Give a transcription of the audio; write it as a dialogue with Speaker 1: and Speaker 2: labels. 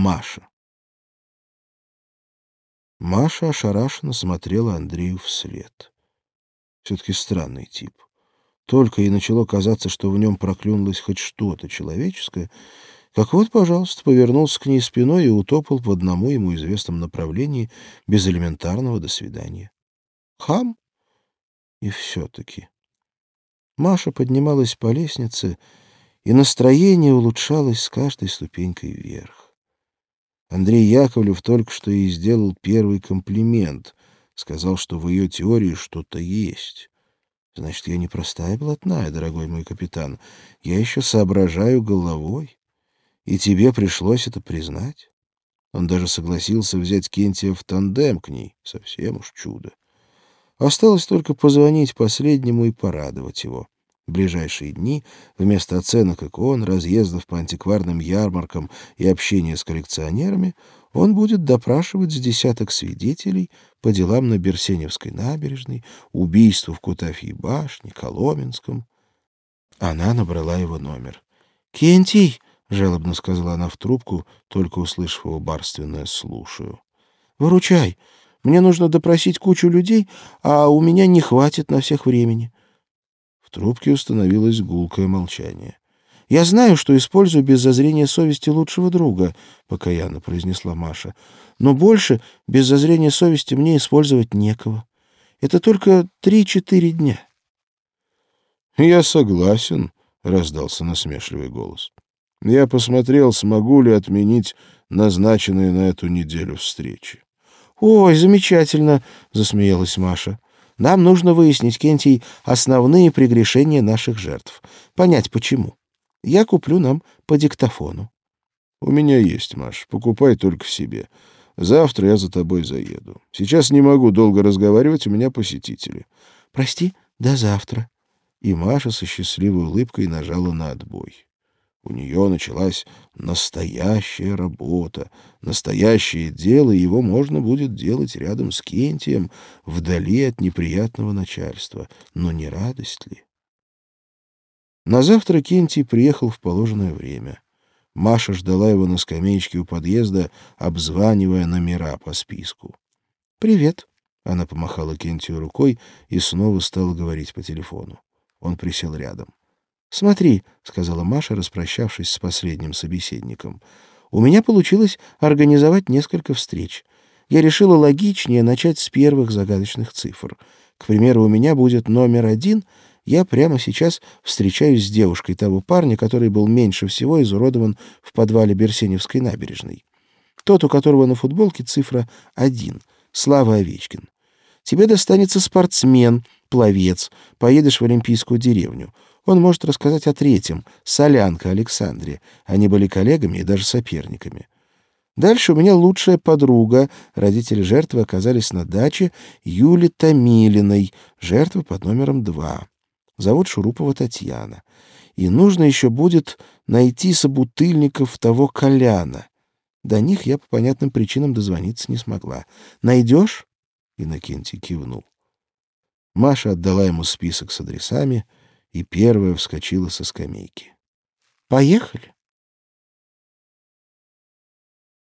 Speaker 1: Маша. Маша ошарашенно смотрела Андрею вслед. Все-таки странный тип. Только и начало казаться, что в нем проклюнулось хоть что-то человеческое, как вот, пожалуйста, повернулся к ней спиной и утопал по одному ему известном направлении без элементарного «до свидания». Хам? И все-таки. Маша поднималась по лестнице, и настроение улучшалось с каждой ступенькой вверх. Андрей Яковлев только что ей сделал первый комплимент, сказал, что в ее теории что-то есть. Значит, я не простая блатная, дорогой мой капитан. Я еще соображаю головой. И тебе пришлось это признать. Он даже согласился взять Кентия в тандем к ней. Совсем уж чудо. Осталось только позвонить последнему и порадовать его. Ближайшие дни, вместо оценок икон, разъездов по антикварным ярмаркам и общения с коллекционерами, он будет допрашивать с десяток свидетелей по делам на Берсеневской набережной, убийству в Кутафьей башне, Коломенском. Она набрала его номер. «Кентий!» — жалобно сказала она в трубку, только услышав его барственное «слушаю». «Выручай! Мне нужно допросить кучу людей, а у меня не хватит на всех времени. В трубке установилось гулкое молчание. «Я знаю, что использую без зазрения совести лучшего друга», — покаянно произнесла Маша. «Но больше без зазрения совести мне использовать некого. Это только три-четыре дня».
Speaker 2: «Я согласен», — раздался насмешливый голос. «Я посмотрел, смогу ли отменить назначенные на эту неделю встречи».
Speaker 1: «Ой, замечательно!» — засмеялась Маша. Нам нужно выяснить, Кентий, основные прегрешения наших жертв. Понять, почему. Я куплю нам по диктофону.
Speaker 2: — У меня есть, Маш. Покупай только себе. Завтра я за тобой заеду. Сейчас не могу долго разговаривать, у меня посетители.
Speaker 1: — Прости, до завтра.
Speaker 2: И Маша со счастливой улыбкой нажала на отбой. У нее началась настоящая работа, настоящее дело, и его можно будет делать рядом с Кентием, вдали от неприятного начальства. Но не радость ли? На завтра Кентий приехал в положенное время. Маша ждала его на скамеечке у подъезда, обзванивая номера по списку. «Привет», — она помахала Кентию рукой и снова стала говорить по телефону. Он присел рядом. «Смотри», — сказала Маша, распрощавшись с последним собеседником, — «у меня получилось организовать несколько встреч. Я решила логичнее начать с первых загадочных цифр. К примеру, у меня будет номер один. Я прямо сейчас встречаюсь с девушкой того парня, который был меньше всего изуродован в подвале Берсеневской набережной. Тот, у которого на футболке цифра один. Слава Овечкин. Тебе достанется спортсмен, пловец. Поедешь в Олимпийскую деревню. Он может рассказать о третьем, Солянка Александре. Они были коллегами и даже соперниками. Дальше у меня лучшая подруга. Родители жертвы оказались на даче Юли Томилиной, жертвы под номером два. Зовут Шурупова Татьяна. И нужно еще будет найти собутыльников того Коляна. До них я по понятным причинам дозвониться не смогла. Найдешь? Иннокентий кивнул. Маша отдала ему список с адресами — и первая вскочила со скамейки. «Поехали!»